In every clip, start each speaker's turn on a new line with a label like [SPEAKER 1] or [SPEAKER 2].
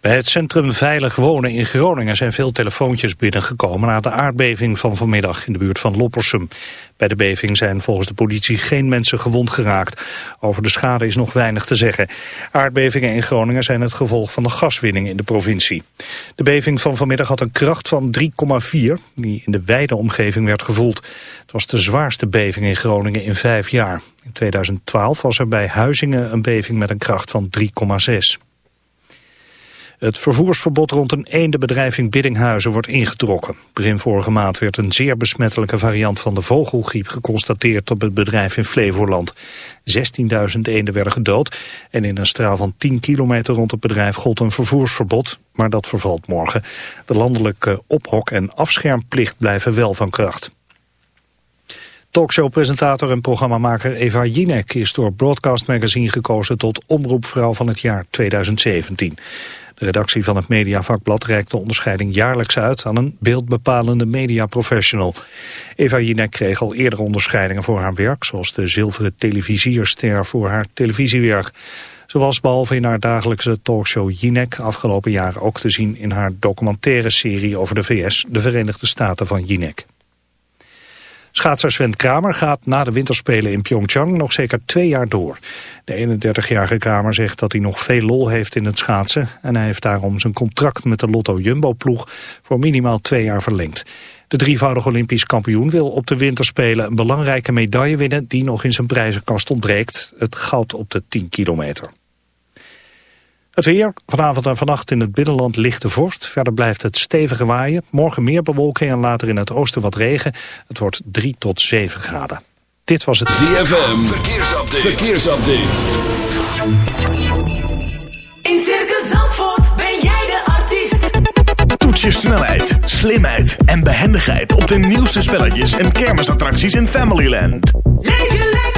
[SPEAKER 1] Bij het Centrum Veilig Wonen in Groningen zijn veel telefoontjes binnengekomen na de aardbeving van vanmiddag in de buurt van Loppersum. Bij de beving zijn volgens de politie geen mensen gewond geraakt. Over de schade is nog weinig te zeggen. Aardbevingen in Groningen zijn het gevolg van de gaswinning in de provincie. De beving van vanmiddag had een kracht van 3,4 die in de wijde omgeving werd gevoeld. Het was de zwaarste beving in Groningen in vijf jaar. In 2012 was er bij Huizingen een beving met een kracht van 3,6. Het vervoersverbod rond een eendenbedrijf in Biddinghuizen wordt ingetrokken. Begin vorige maand werd een zeer besmettelijke variant van de vogelgriep geconstateerd op het bedrijf in Flevoland. 16.000 eenden werden gedood en in een straal van 10 kilometer rond het bedrijf gold een vervoersverbod, maar dat vervalt morgen. De landelijke ophok- en afschermplicht blijven wel van kracht. Talkshow-presentator en programmamaker Eva Jinek is door Broadcast Magazine gekozen tot Omroepvrouw van het jaar 2017. De redactie van het Mediavakblad reikt de onderscheiding jaarlijks uit aan een beeldbepalende mediaprofessional. Eva Jinek kreeg al eerder onderscheidingen voor haar werk, zoals de zilveren televisierster voor haar televisiewerk. Ze was behalve in haar dagelijkse talkshow Jinek afgelopen jaar ook te zien in haar documentaire serie over de VS, de Verenigde Staten van Jinek. Schaatser Sven Kramer gaat na de winterspelen in Pyeongchang nog zeker twee jaar door. De 31-jarige Kramer zegt dat hij nog veel lol heeft in het schaatsen... en hij heeft daarom zijn contract met de Lotto Jumbo-ploeg voor minimaal twee jaar verlengd. De drievoudig Olympisch kampioen wil op de winterspelen een belangrijke medaille winnen... die nog in zijn prijzenkast ontbreekt, het goud op de 10 kilometer. Het weer, vanavond en vannacht in het binnenland lichte vorst. Verder blijft het stevige waaien. Morgen meer bewolking en later in het oosten wat regen. Het wordt 3 tot 7 graden. Dit was het
[SPEAKER 2] ZFM. Verkeersupdate. Verkeersupdate.
[SPEAKER 3] In Circus Zandvoort ben jij de artiest.
[SPEAKER 2] Toets je snelheid, slimheid en behendigheid op de nieuwste spelletjes en kermisattracties in Familyland.
[SPEAKER 3] Leef je lekker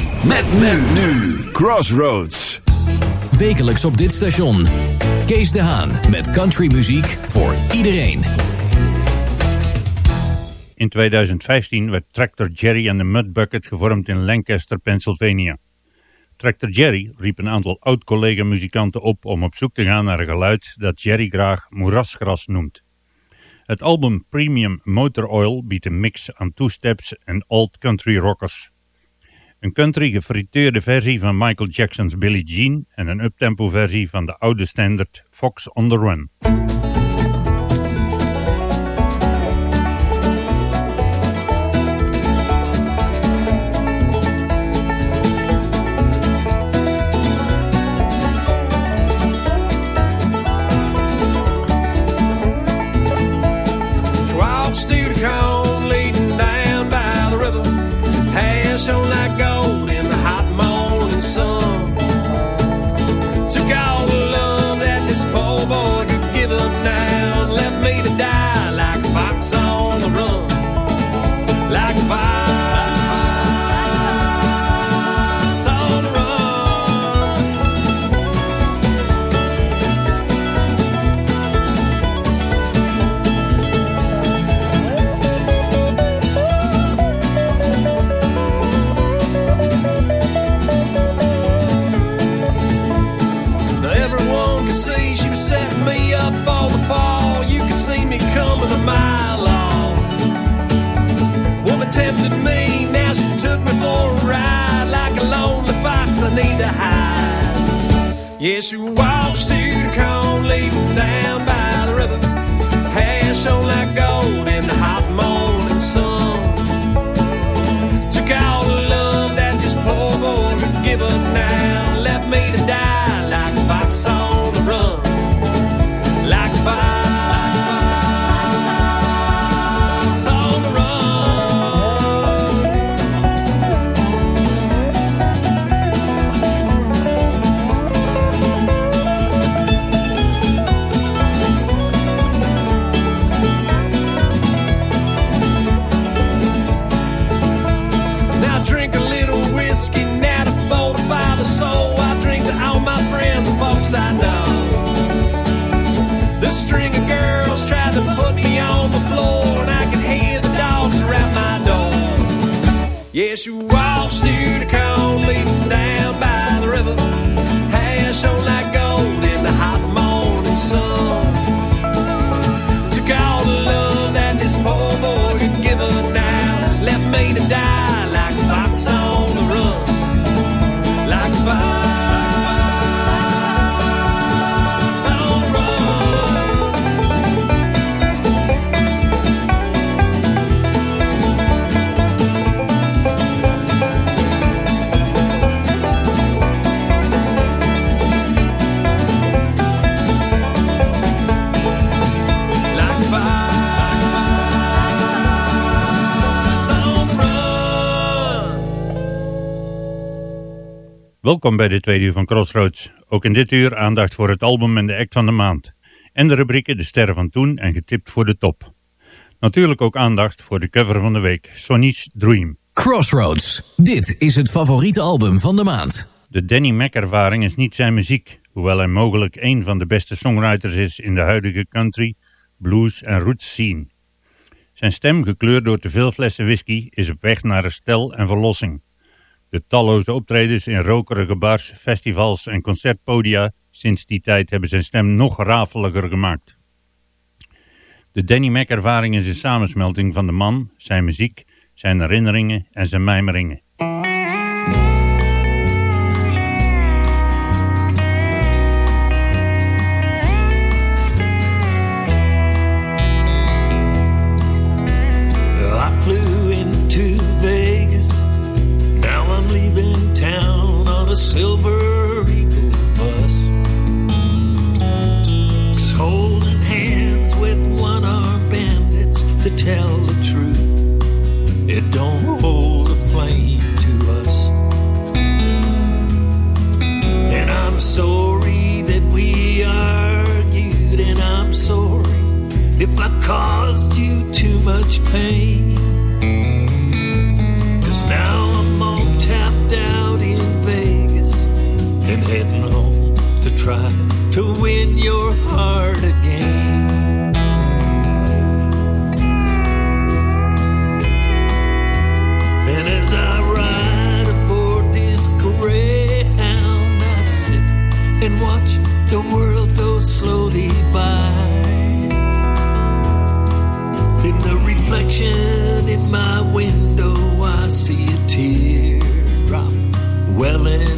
[SPEAKER 2] Met men nu. Crossroads.
[SPEAKER 4] Wekelijks op dit station. Kees de Haan met countrymuziek voor iedereen.
[SPEAKER 5] In 2015 werd Tractor Jerry en de Mudbucket gevormd in Lancaster, Pennsylvania. Tractor Jerry riep een aantal oud-collega-muzikanten op om op zoek te gaan naar een geluid dat Jerry graag moerasgras noemt. Het album Premium Motor Oil biedt een mix aan two-steps en old country rockers. Een country gefrituurde versie van Michael Jackson's Billie Jean en een uptempo versie van de oude standard Fox on the Run.
[SPEAKER 6] She walks to the cone, leaving down by
[SPEAKER 5] Welkom bij dit tweede uur van Crossroads. Ook in dit uur aandacht voor het album en de act van de maand. En de rubrieken De Sterren van Toen en Getipt voor de Top. Natuurlijk ook aandacht voor de cover van de week, Sonny's Dream.
[SPEAKER 4] Crossroads. Dit is het favoriete album van de maand.
[SPEAKER 5] De Danny Mac ervaring is niet zijn muziek, hoewel hij mogelijk een van de beste songwriters is in de huidige country, blues en roots scene. Zijn stem, gekleurd door te veel flessen whisky, is op weg naar herstel en verlossing. De talloze optredens in rokerige bars, festivals en concertpodia sinds die tijd hebben zijn stem nog rafeliger gemaakt. De Danny Mac ervaring is een samensmelting van de man, zijn muziek, zijn herinneringen en zijn mijmeringen.
[SPEAKER 7] I caused you too much pain. Cause now I'm all tapped out in Vegas and heading home to try to win your heart again. And as I ride aboard this greyhound, I sit and watch the world go slowly by. Reflection in my window, I see a teardrop welling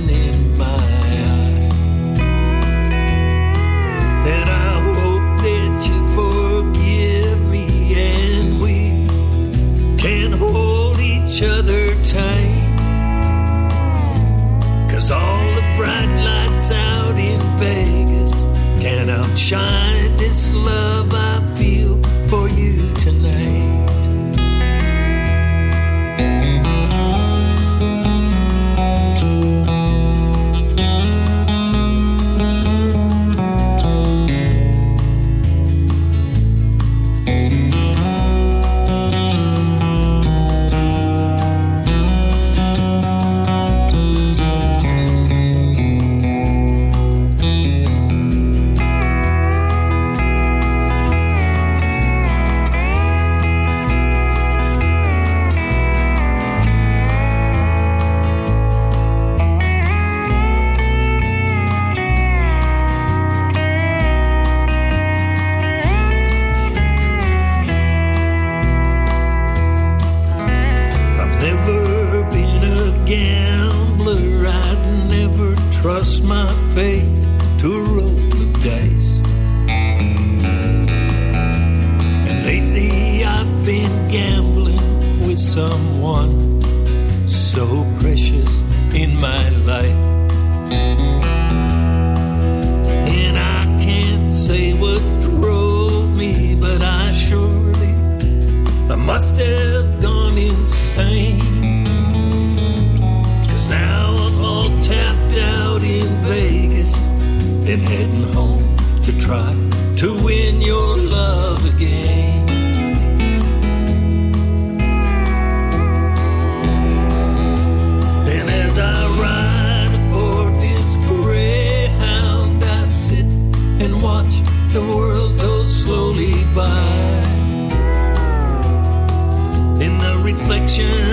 [SPEAKER 6] attention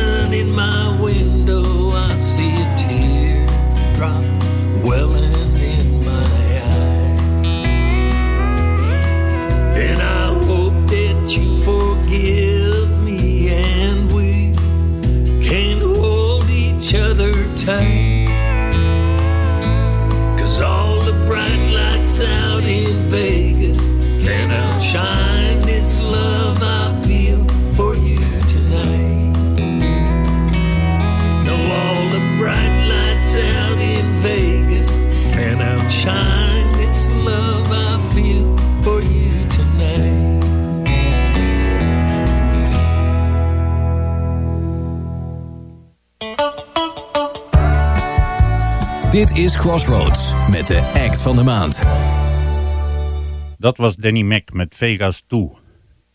[SPEAKER 6] Crossroads met de act van de maand.
[SPEAKER 5] Dat was Danny Mac met Vegas 2.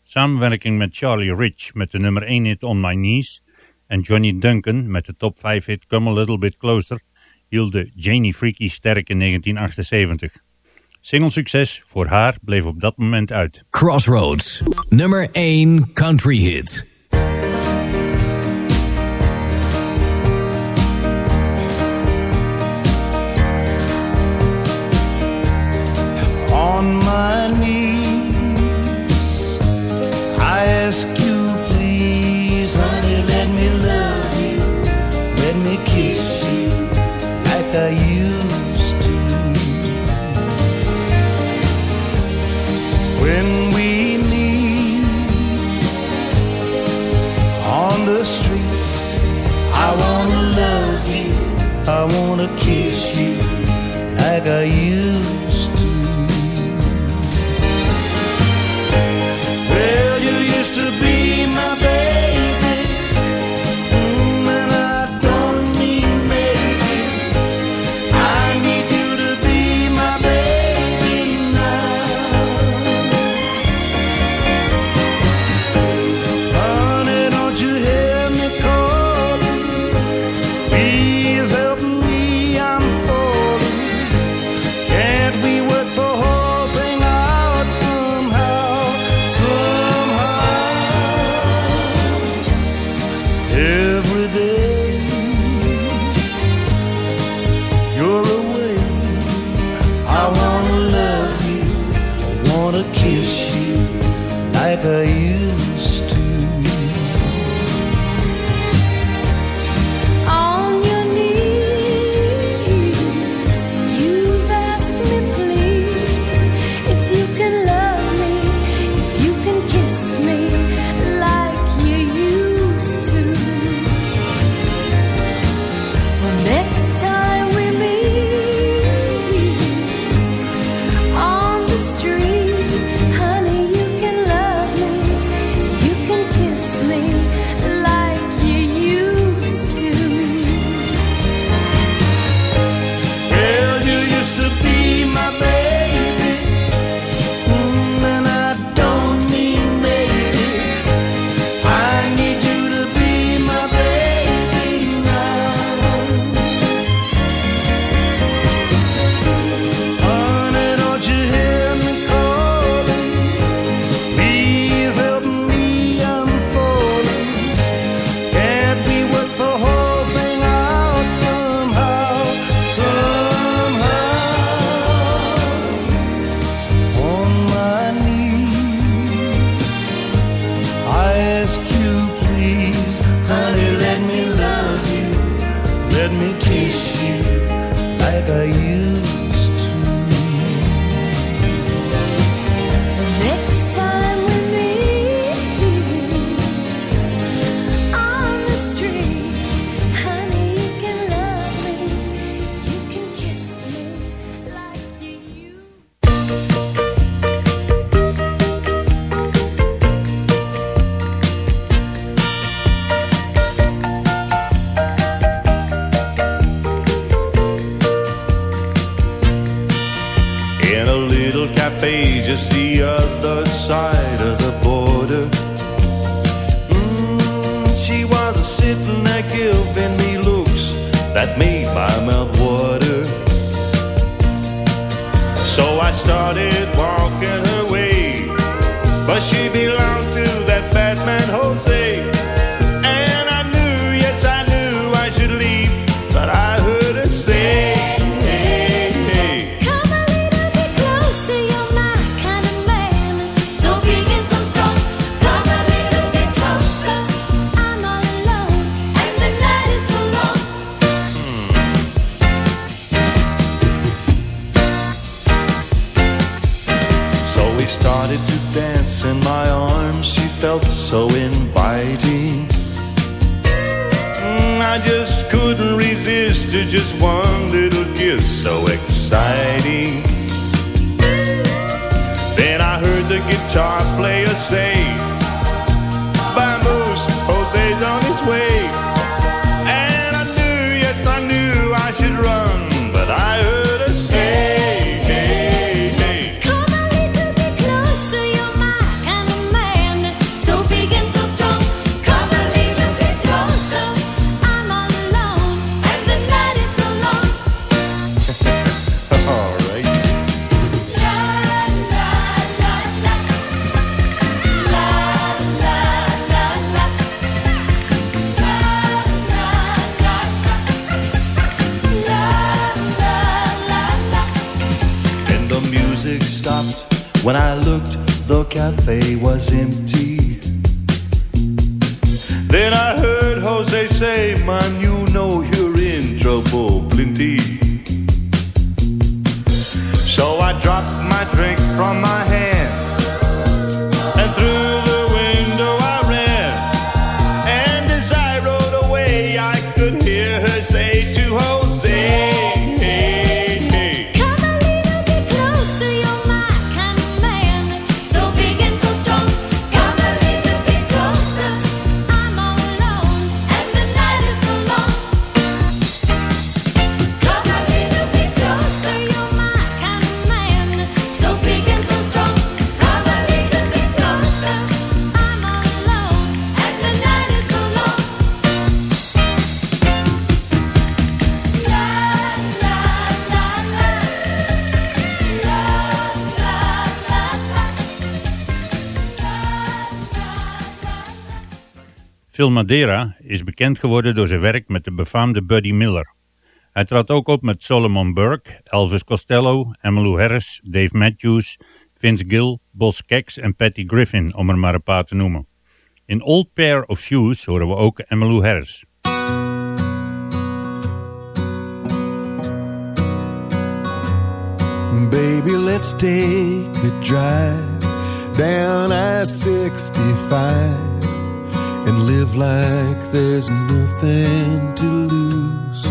[SPEAKER 5] Samenwerking met Charlie Rich met de nummer 1 hit On My Knees... en Johnny Duncan met de top 5 hit Come A Little Bit Closer... hielden Janie Freaky sterk in 1978. Singelsucces voor haar bleef op dat moment uit.
[SPEAKER 6] Crossroads, nummer 1 country hit.
[SPEAKER 8] on my knees. I ask you, please, honey, let me love you, let me kiss you like I used to. When we meet on the street, I wanna love you, I wanna kiss you like I used. Felt so inviting. Mm, I just couldn't resist just one little kiss, so exciting. Then I heard the guitar player say, cafe was empty. Then I heard Jose say, Man, you know you're in trouble, plenty. So I dropped my drink from my
[SPEAKER 5] Phil Madeira is bekend geworden door zijn werk met de befaamde Buddy Miller. Hij trad ook op met Solomon Burke, Elvis Costello, Emmylou Harris, Dave Matthews, Vince Gill, Boss Kex en Patty Griffin, om er maar een paar te noemen. In Old Pair of Shoes horen we ook Emmylou Harris.
[SPEAKER 9] Baby, let's take a drive down I 65 and live like there's nothing to lose.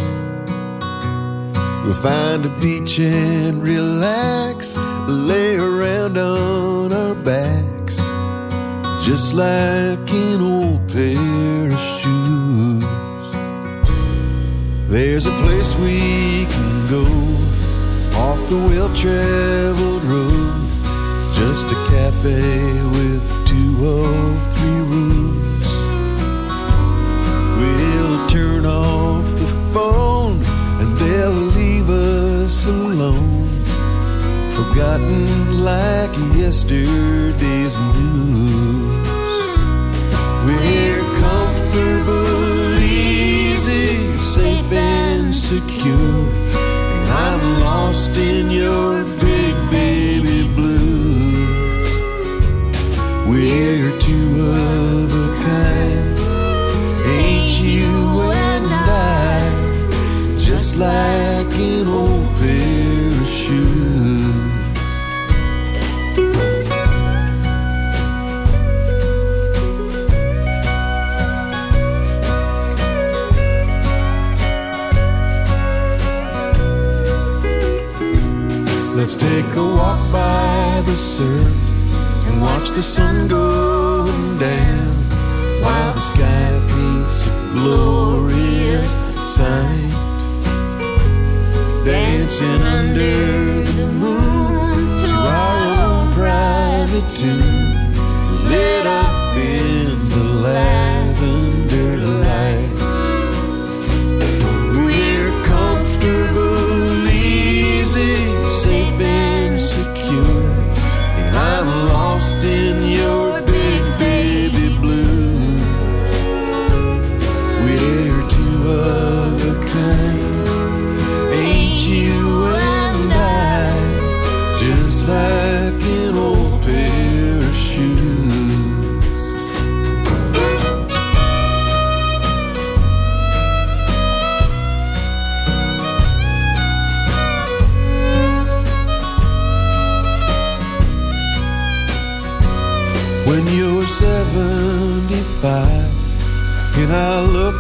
[SPEAKER 9] We'll find a beach and relax, lay around on our backs, just like an old pair of shoes. There's a place we can go off the well traveled road. Just a cafe with two or three rooms. Phone and they'll leave us alone. Forgotten like yesterday's news. We're comfortable, easy, safe and secure. And I'm lost in your big baby blue. We're two of a kind, ain't you and I? Just like an old pair of shoes. Let's take a walk by the surf and watch the sun going down while the sky paints a glorious sight. Dancing under the moon to our own private tune, lit up in the lavender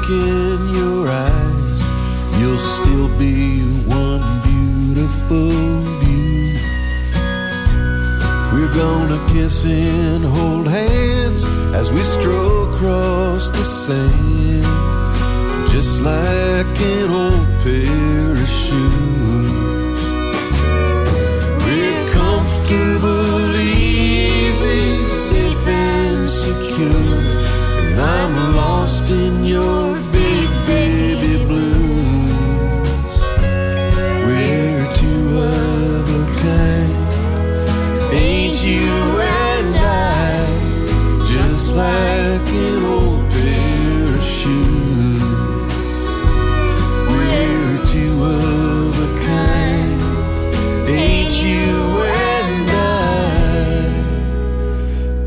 [SPEAKER 9] look in your eyes, you'll still be one beautiful view. We're gonna kiss and hold hands as we stroll across the sand, just like an old pair We're two of a kind, ain't you and I? Just like an old pair of shoes. We're two of a kind. Ain't you and I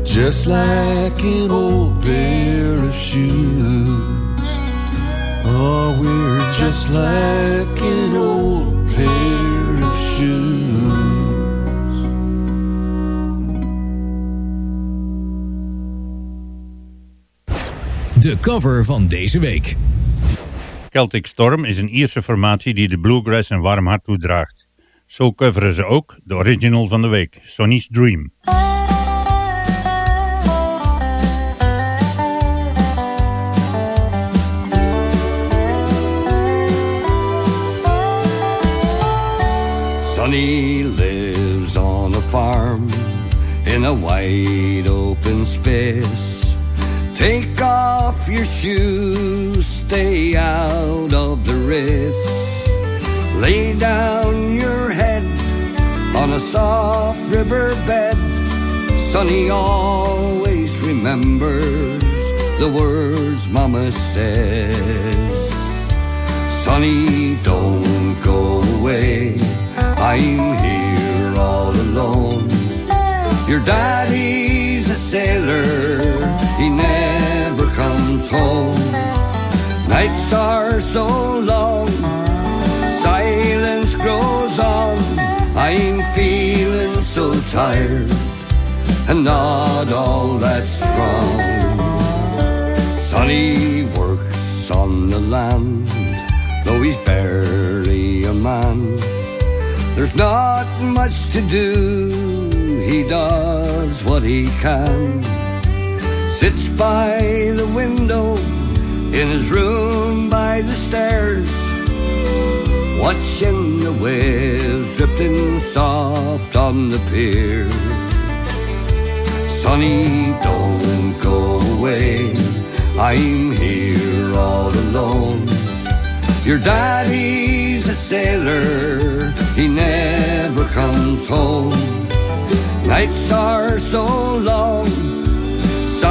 [SPEAKER 9] just like an old pair of shoes? Oh, we're just like an old
[SPEAKER 4] De cover van deze week.
[SPEAKER 5] Celtic Storm is een Ierse formatie die de bluegrass een warm hart toedraagt. Zo coveren ze ook de original van de week, Sonny's Dream.
[SPEAKER 10] Sonny lives on a farm in a wide open space. Take off your shoes, stay out of the race. Lay down your head on a soft river bed. Sonny always remembers the words Mama says. Sonny, don't go away. I'm here all alone. Your daddy's a sailor, he never comes home. Nights are so long, silence grows on. I'm feeling so tired, and not all that strong. Sonny works on the land, though he's barely a man. There's not much to do, he does what he can. Sits by the window in his room by the stairs, watching the waves drifting soft on the pier. Sonny, don't go away, I'm here all alone. Your daddy's a sailor, he never comes home. Nights are so long,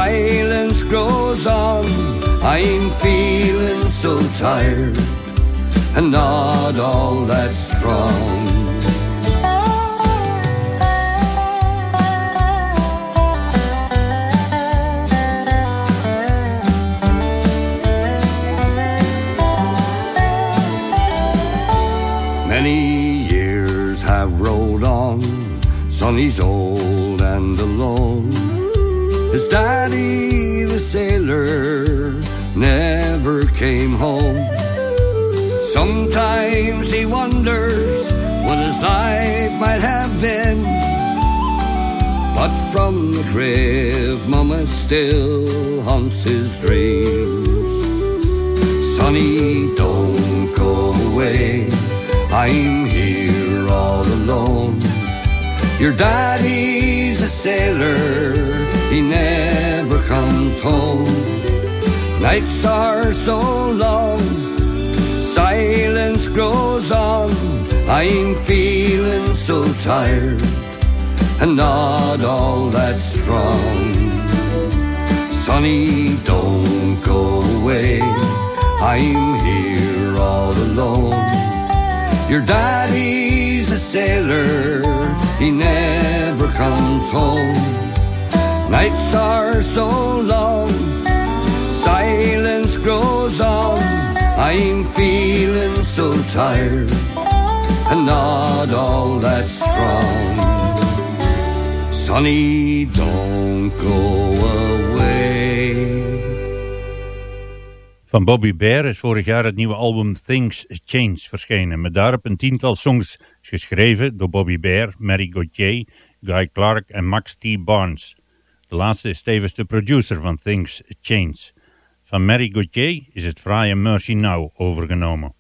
[SPEAKER 10] silence grows on. I'm feeling so tired, and not all that strong. Many years have rolled on, Sonny's old and alone. His daddy, sailor, never came home. Sometimes he wonders what his life might have been. But from the crib, Mama still haunts his dreams. Sonny, don't go away. I'm here all alone. Your daddy's a sailor, he never home. Nights are so long, silence grows on. I'm feeling so tired and not all that strong. Sonny, don't go away. I'm here all alone. Your daddy's a sailor, he never comes home. Nights are so long, silence grows on. I'm feeling so tired and not all that strong. Sonny, don't go away.
[SPEAKER 5] Van Bobby Bear is vorig jaar het nieuwe album Things Change verschenen, met daarop een tiental songs geschreven door Bobby Bear, Mary Gauthier, Guy Clark en Max T. Barnes. De laatste is tevens de producer van Things Change. Van Mary Gauthier is het fraaie Mercy Now overgenomen.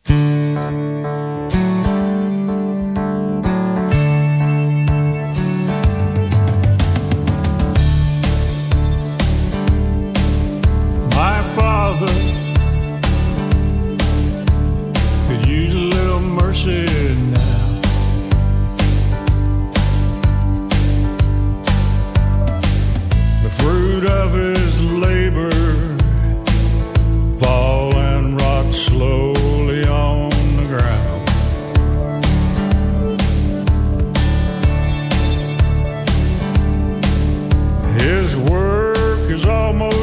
[SPEAKER 11] Could use a little mercy fruit of his labor fall and rot slowly on the ground. His work is almost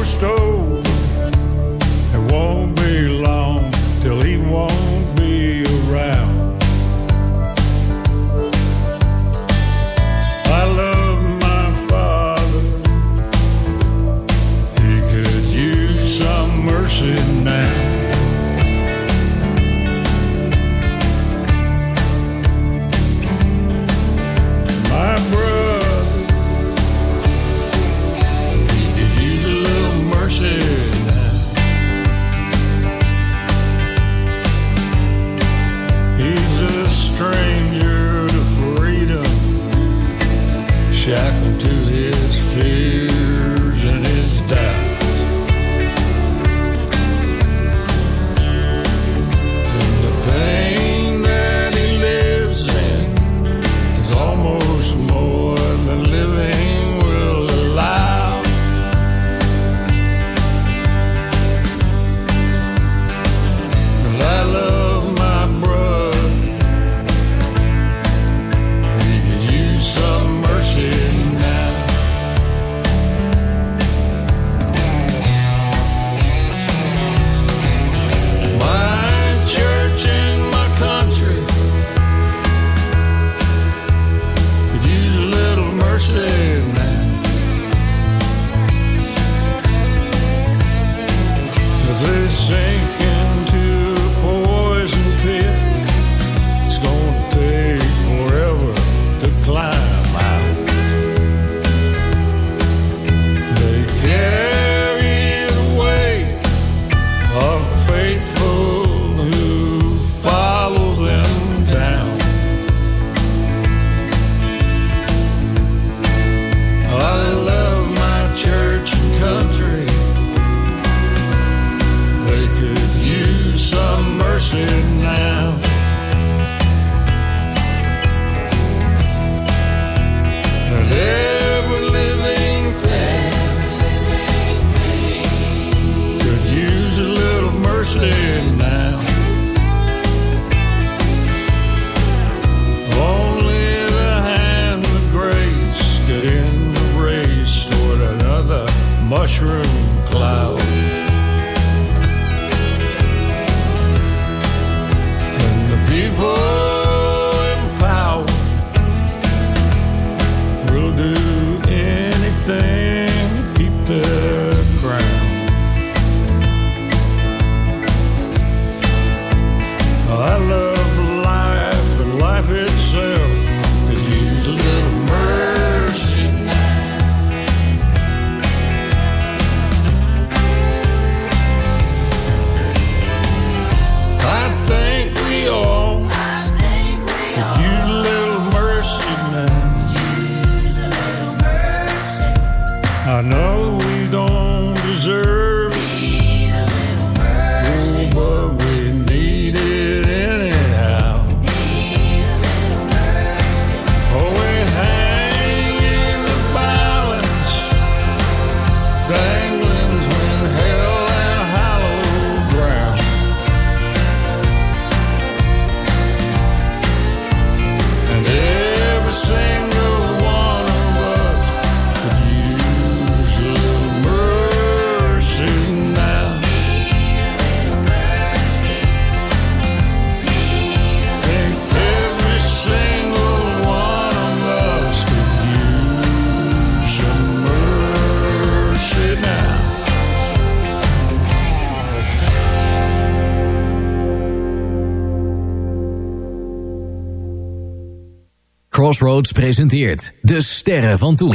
[SPEAKER 4] Crossroads presenteert De Sterren van Toen.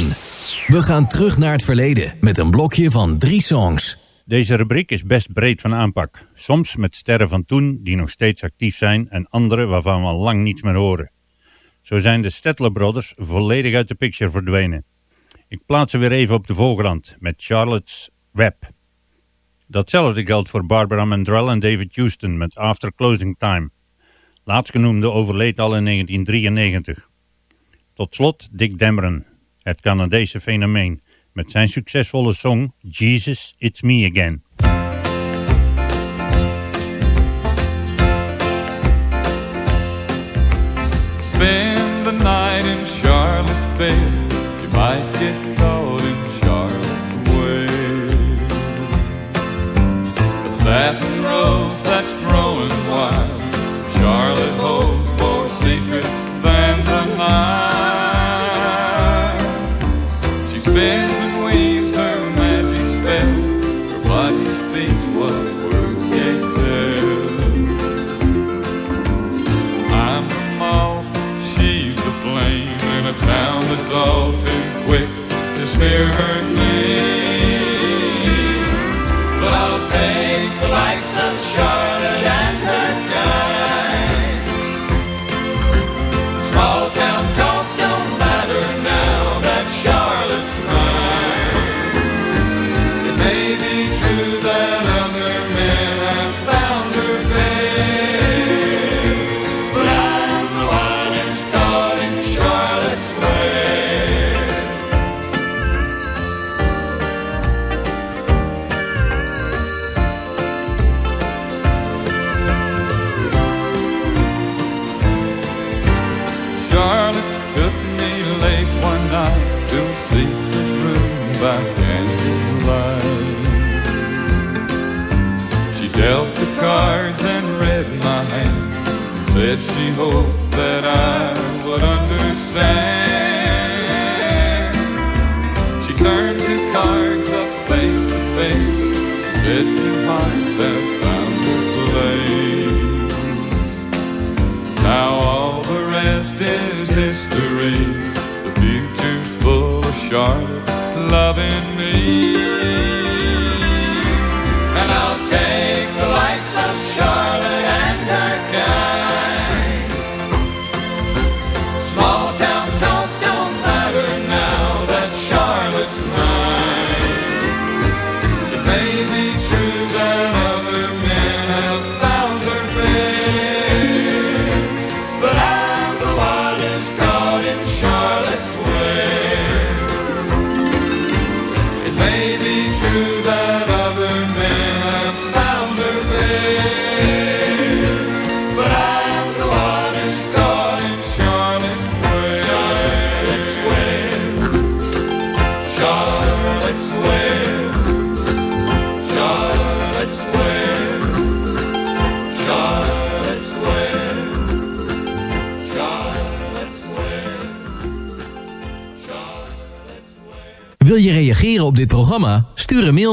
[SPEAKER 4] We gaan terug naar het verleden met een blokje van drie songs.
[SPEAKER 5] Deze rubriek is best breed van aanpak. Soms met sterren van toen die nog steeds actief zijn en andere waarvan we al lang niets meer horen. Zo zijn de Stettler Brothers volledig uit de picture verdwenen. Ik plaats ze weer even op de voorgrond met Charlotte's Web. Datzelfde geldt voor Barbara Mandrell en David Houston met After Closing Time. Laatstgenoemde overleed al in 1993. Tot slot Dick Demeren, het Canadese fenomeen, met zijn succesvolle song Jesus, It's Me Again.
[SPEAKER 12] Spend the night in Charlotte's Bay. you might get caught in Charlotte's way.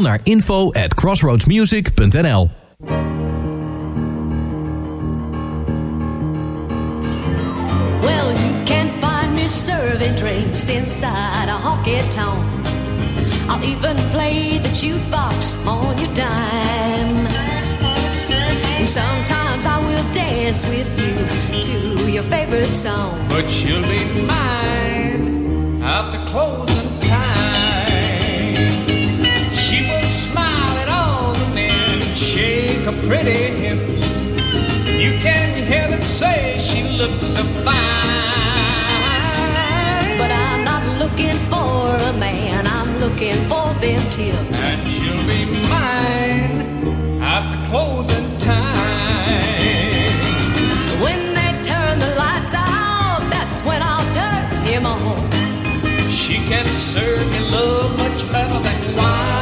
[SPEAKER 12] naar info at crossroadsmusic.nl Well, you can't find me
[SPEAKER 4] serving
[SPEAKER 3] drinks inside a honky tonk. I'll even play the jukebox on your dime. Sometimes I will dance with you to your favorite song.
[SPEAKER 7] But you'll be mine after closing her pretty hips. You can hear them say she looks so fine.
[SPEAKER 3] But I'm not looking for a man, I'm looking for them tips.
[SPEAKER 7] And she'll be mine after closing time.
[SPEAKER 3] When they turn the lights out, that's when I'll turn him on.
[SPEAKER 7] She can serve me love much better than wine.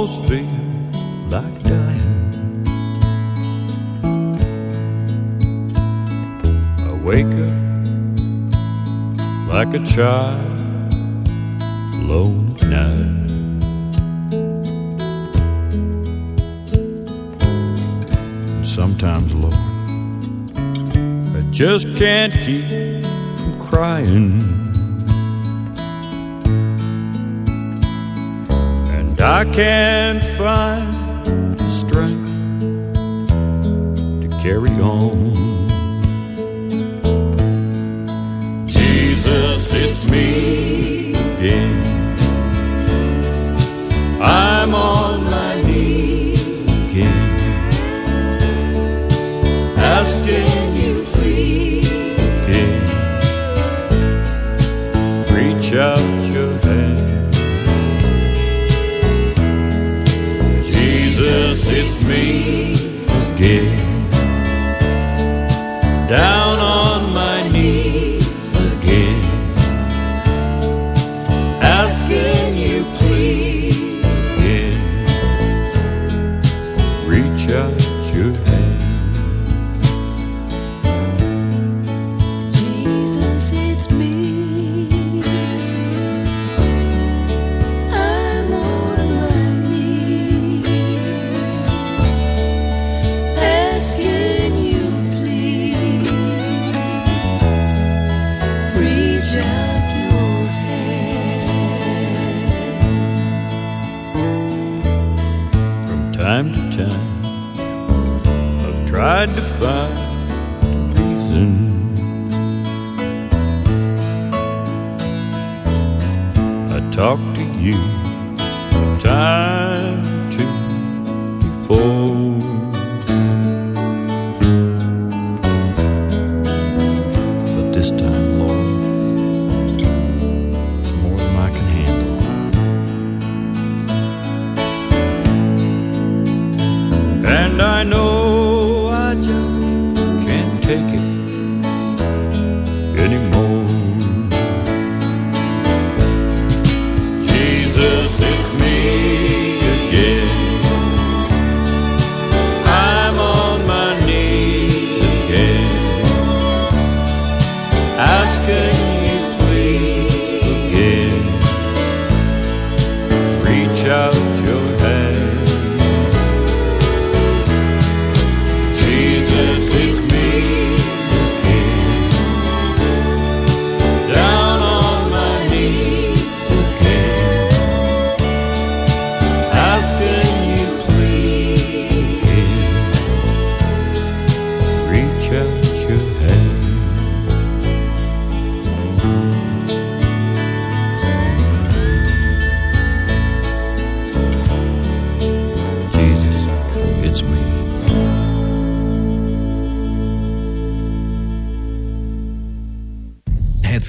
[SPEAKER 12] Almost feel like dying. I wake up like a child alone at night. And sometimes, Lord, I just can't keep from crying. I can't find the strength to carry on. Jesus, it's me again. Out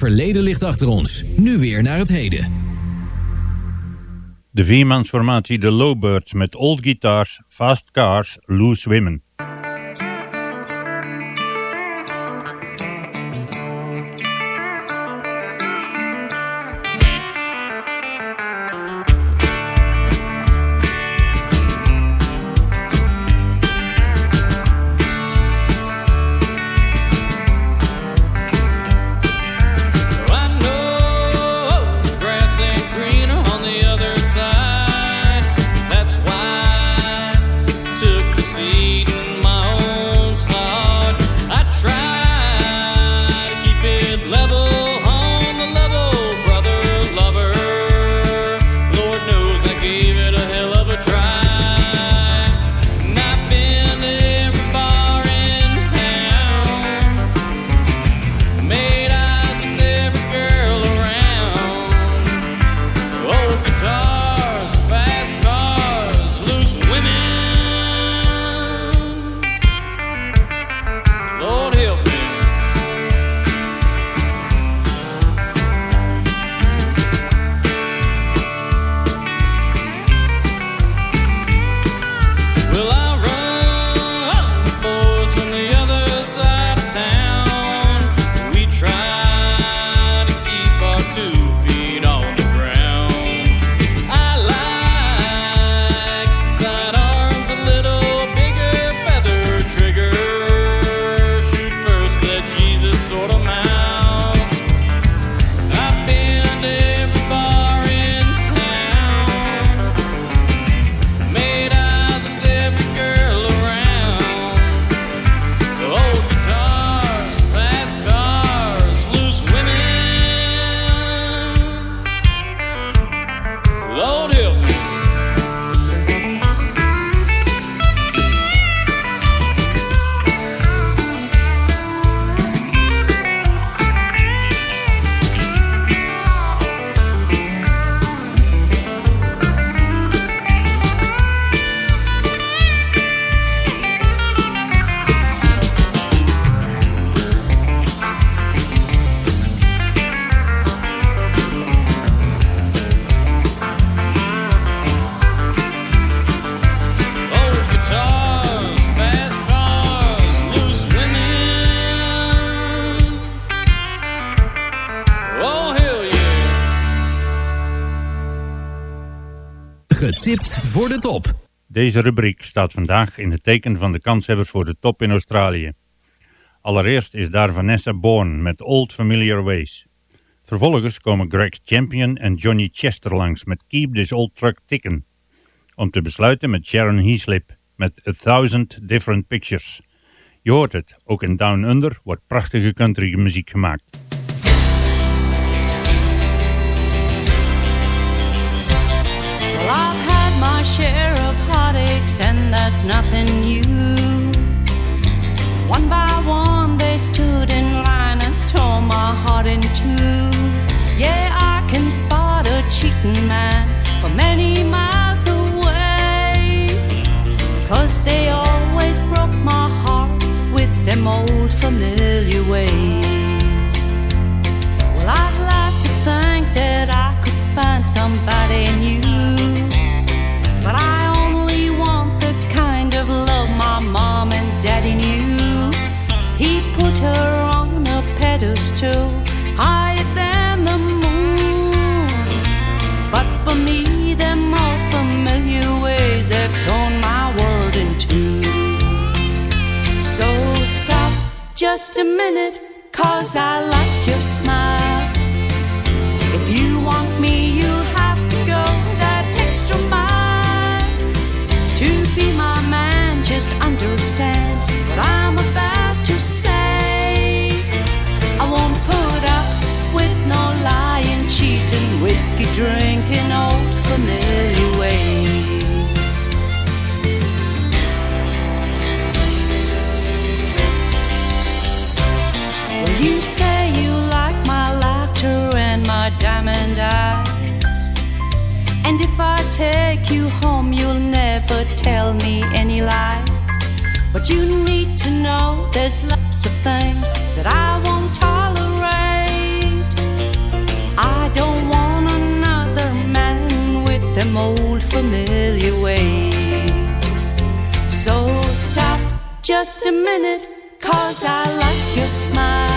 [SPEAKER 4] verleden ligt achter ons. Nu weer naar het heden.
[SPEAKER 13] De viermansformatie The Lowbirds met old guitars, fast cars, loose women. Deze rubriek staat vandaag in het teken van de kanshebbers voor de top in Australië. Allereerst is daar Vanessa Bourne met Old Familiar Ways. Vervolgens komen Greg Champion en Johnny Chester langs met Keep This Old Truck Tickin'. Om te besluiten met Sharon Heaslip met A Thousand Different Pictures. Je hoort het, ook in Down Under wordt prachtige country muziek gemaakt.
[SPEAKER 3] My share of heartaches, and that's nothing new. One by one, they stood in line and tore my heart in two. Yeah, I can spot a cheating man from many miles away. Cause they always broke my heart with them old familiar just a minute, cause I like your smile. If you want me, you'll have to go that extra mile. To be my man, just understand what I'm about to say. I won't put up with no lying, cheating, whiskey drinking, take you home. You'll never tell me any lies. But you need to know there's lots of things that I won't tolerate. I don't want another man with them old familiar ways. So stop just
[SPEAKER 9] a minute, cause I like your smile.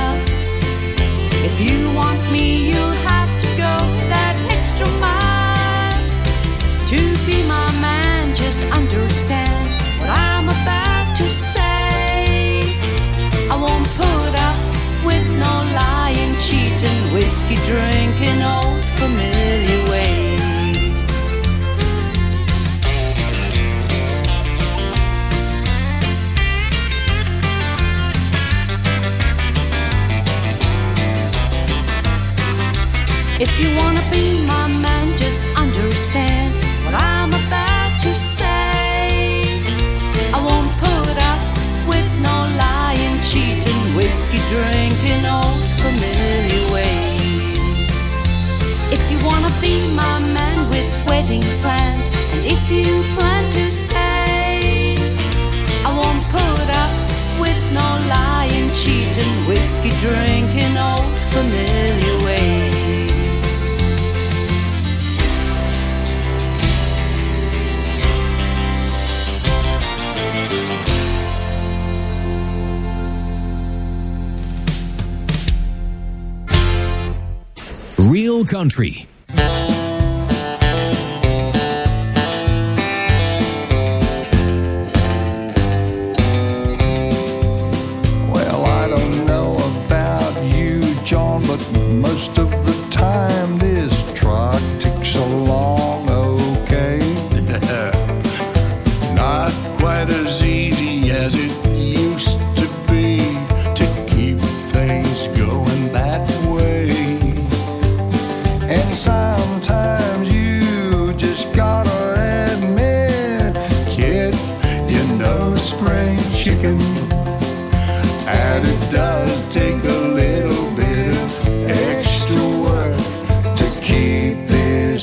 [SPEAKER 9] Country.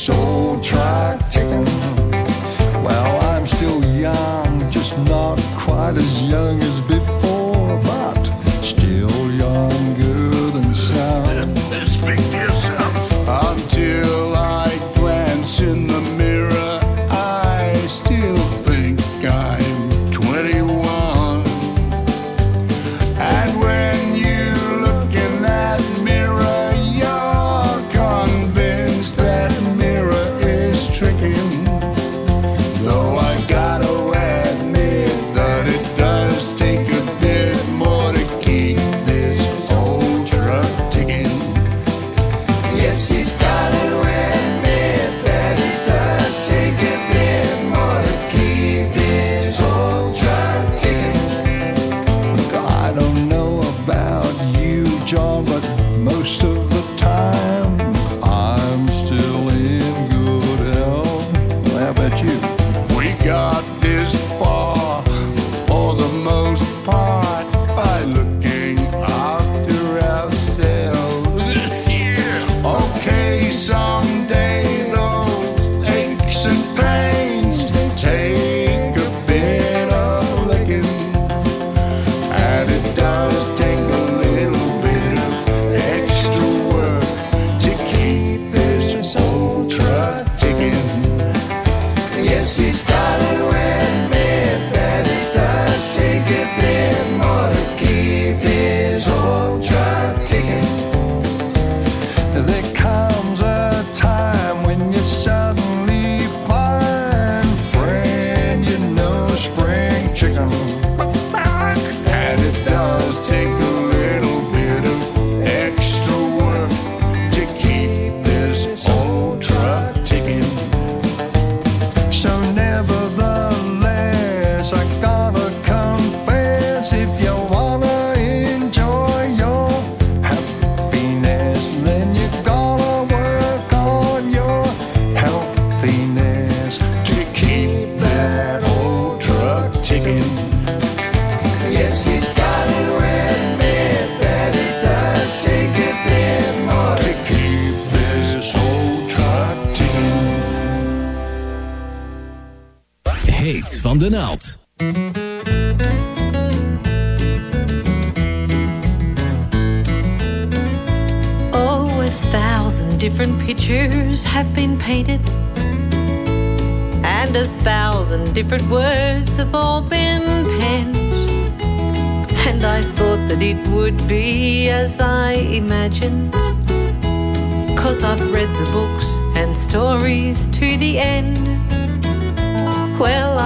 [SPEAKER 9] This old truck.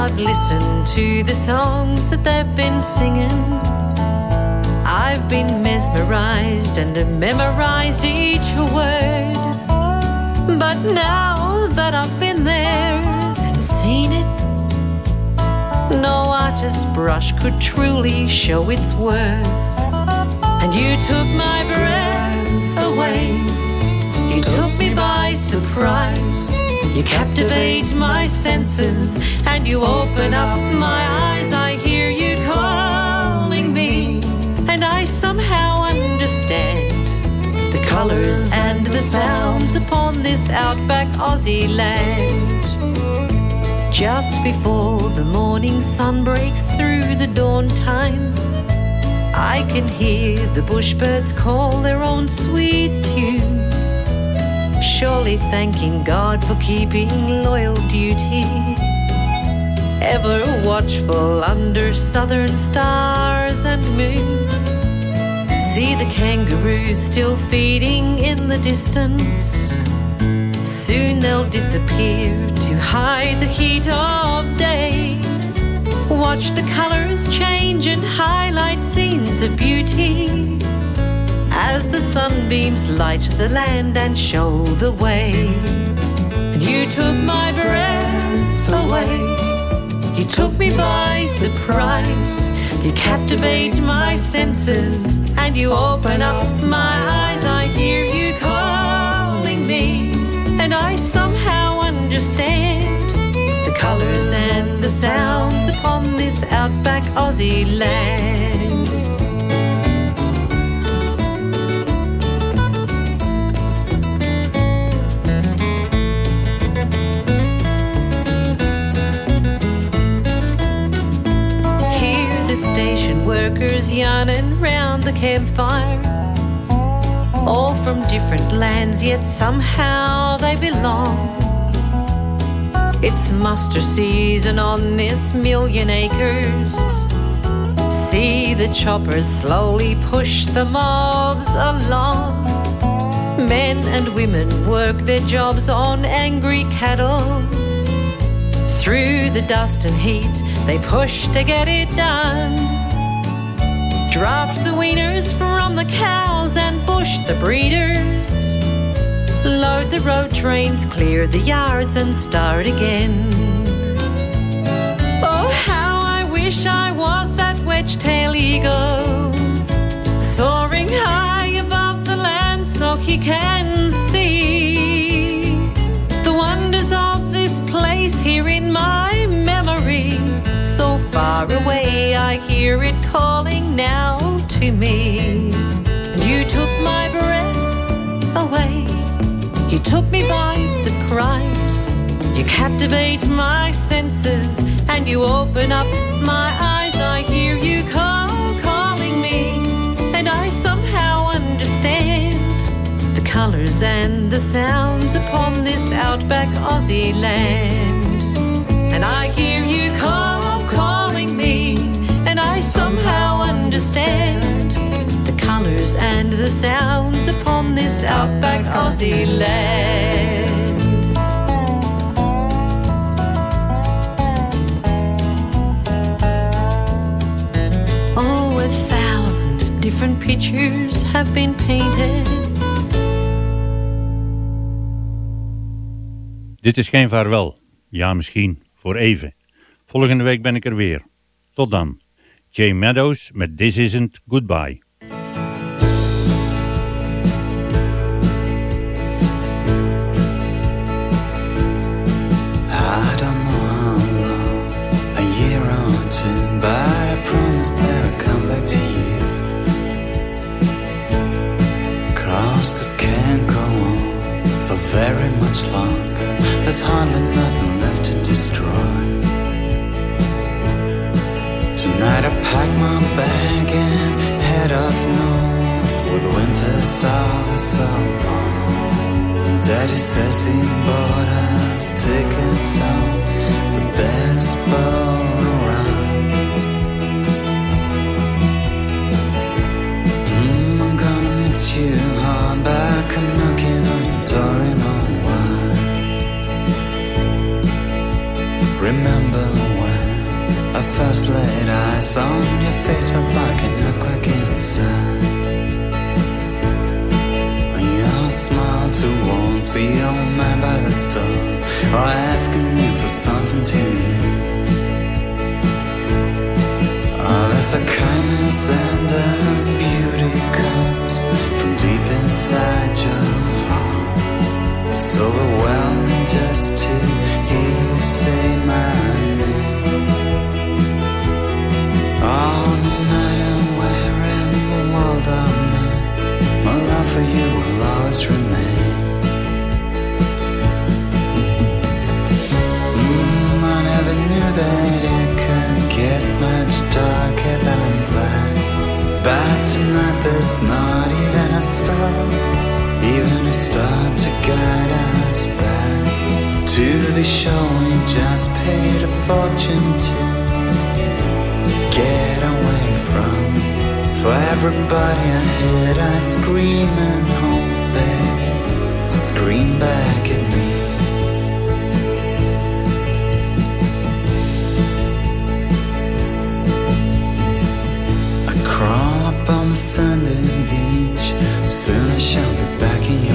[SPEAKER 14] I've listened to the songs that they've been singing. I've been mesmerized and memorized each word. But now that I've been there seen it, no artist's brush could truly show its worth. And you took my breath away. You took me by surprise. You captivate my senses and you open up my eyes. I hear you calling me, and I somehow understand the colors and the sounds upon this outback Aussie land. Just before the morning sun breaks through the dawn time, I can hear the bushbirds call their own sweet tune. Surely thanking God for keeping loyal duty. Ever watchful under southern stars and moon. See the kangaroos still feeding in the distance. Soon they'll disappear to hide the heat of day. Watch the colors change and highlight scenes of beauty as the sunbeams light the land and show the way. You took my breath away, you took me by surprise, you captivate my senses, and you open up my eyes. I hear you calling me, and I somehow understand the colors and the sounds upon this outback Aussie land. Workers yarning round the campfire. All from different lands, yet somehow they belong. It's muster season on this million acres. See the choppers slowly push the mobs along. Men and women work their jobs on angry cattle. Through the dust and heat, they push to get it done. The breeders. Load the road trains, clear the yards, and start again. Oh, how I wish I was that wedge-tail eagle, soaring high above the land so he can see the wonders of this place here in my memory. So far away, I hear it calling now to me. You took my breath away. You took me by surprise. You captivate my senses and you open up my eyes. I hear you call, calling me, and I somehow understand the colors and the sounds upon this outback Aussie land. And I hear you call, calling me, and I somehow sounds upon this outback Aussie land. Oh, a thousand different pictures have been painted.
[SPEAKER 5] Dit is geen vaarwel. Ja, misschien. Voor even. Volgende week ben ik er weer. Tot dan. Jay Meadows met This Isn't Goodbye.
[SPEAKER 15] much longer. There's hardly nothing left to destroy. Tonight I pack my bag and head off north for the winter are so long. Daddy says he bought us tickets on the best boat around. Mm, I'm gonna miss you hard, but I Remember when I first laid eyes on your face felt like an earthquake inside. Your smile towards the old man by the stove, or asking you for something to eat. Oh, there's a kindness and a beauty comes from deep inside your heart. It's overwhelming just to hear say my name. No matter where in the world I'm my love for you will always remain. Mm, I never knew that it could get much darker than black. But tonight there's not even a star, even a star to guide us back the show we just paid a fortune to get away from. For everybody I heard, I scream and hope they scream back at me. I crawl up on the sandy beach. Soon I shall be back in your